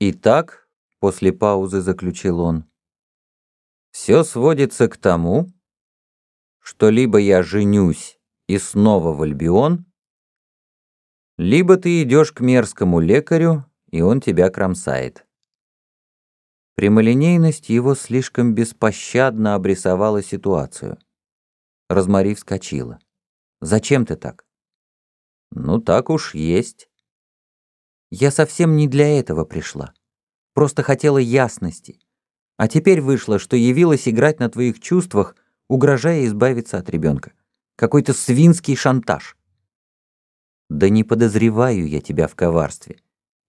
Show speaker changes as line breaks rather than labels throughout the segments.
Итак, после паузы заключил он, все сводится к тому, что либо я женюсь и снова в Альбион, либо ты идешь к мерзкому лекарю, и он тебя кромсает. Прямолинейность его слишком беспощадно обрисовала ситуацию. Розмари вскочила. «Зачем ты так?» «Ну, так уж есть». «Я совсем не для этого пришла. Просто хотела ясности. А теперь вышло, что явилась играть на твоих чувствах, угрожая избавиться от ребенка. Какой-то свинский шантаж». «Да не подозреваю я тебя в коварстве.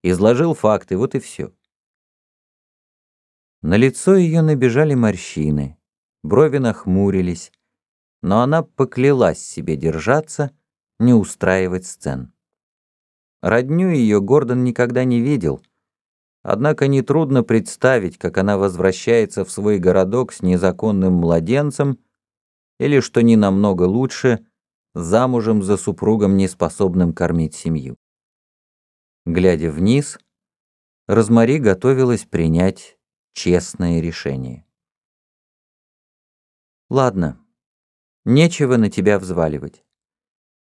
Изложил факты, вот и все». На лицо ее набежали морщины, брови нахмурились, но она поклялась себе держаться, не устраивать сцен. Родню ее Гордон никогда не видел, однако нетрудно представить, как она возвращается в свой городок с незаконным младенцем или, что не намного лучше, замужем за супругом, неспособным кормить семью. Глядя вниз, Розмари готовилась принять честное решение. «Ладно, Нечего на тебя взваливать.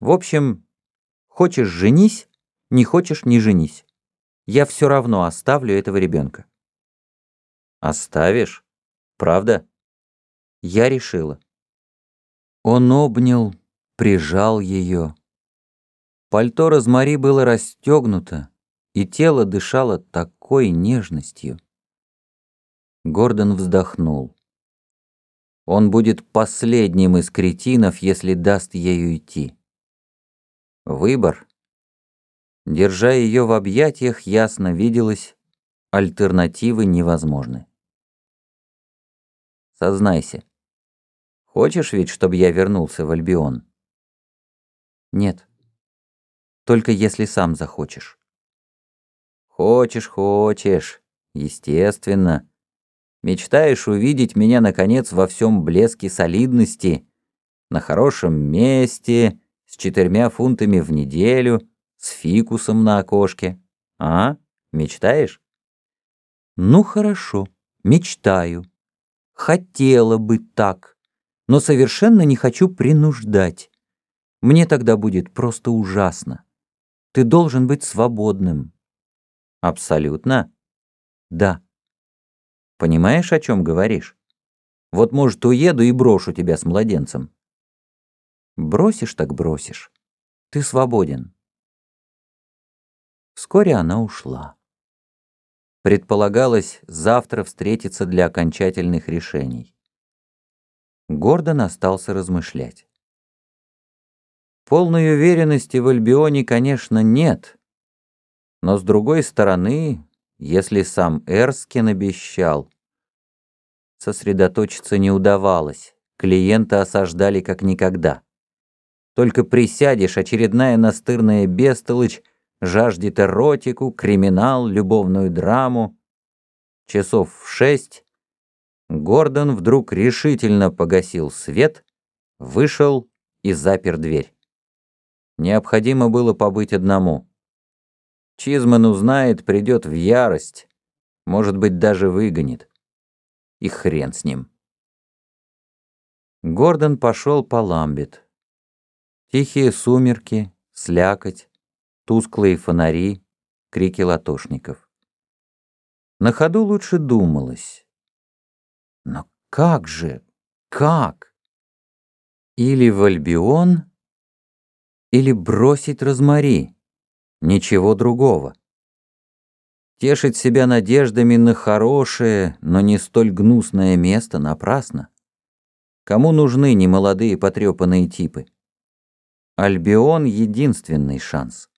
В общем, хочешь женись, не хочешь не женись. Я все равно оставлю этого ребенка. Оставишь? Правда? Я решила. Он обнял, прижал ее. Пальто Розмари было расстегнуто, и тело дышало такой нежностью. Гордон вздохнул. Он будет последним из кретинов, если даст ею идти. Выбор. Держа ее в объятиях, ясно виделось, альтернативы невозможны. Сознайся. Хочешь ведь, чтобы я вернулся в Альбион? Нет. Только если сам захочешь. Хочешь, хочешь. Естественно. Мечтаешь увидеть меня, наконец, во всем блеске солидности, на хорошем месте, с четырьмя фунтами в неделю, с фикусом на окошке. А? Мечтаешь? Ну хорошо, мечтаю. Хотела бы так, но совершенно не хочу принуждать. Мне тогда будет просто ужасно. Ты должен быть свободным. Абсолютно? Да. Понимаешь, о чем говоришь? Вот, может, уеду и брошу тебя с младенцем. Бросишь так бросишь. Ты свободен. Вскоре она ушла. Предполагалось завтра встретиться для окончательных решений. Гордон остался размышлять. Полной уверенности в Альбионе, конечно, нет. Но с другой стороны, если сам Эрскин обещал. Сосредоточиться не удавалось, клиенты осаждали как никогда. Только присядешь, очередная настырная бестолочь жаждет эротику, криминал, любовную драму. Часов в шесть Гордон вдруг решительно погасил свет, вышел и запер дверь. Необходимо было побыть одному. Чизман узнает, придет в ярость, может быть, даже выгонит. И хрен с ним. Гордон пошел по ламбет. Тихие сумерки, слякоть, тусклые фонари, крики латошников. На ходу лучше думалось. Но как же, как? Или в Альбион, или бросить Розмари. Ничего другого. Тешить себя надеждами на хорошее, но не столь гнусное место напрасно. Кому нужны немолодые потрепанные типы? Альбион — единственный шанс.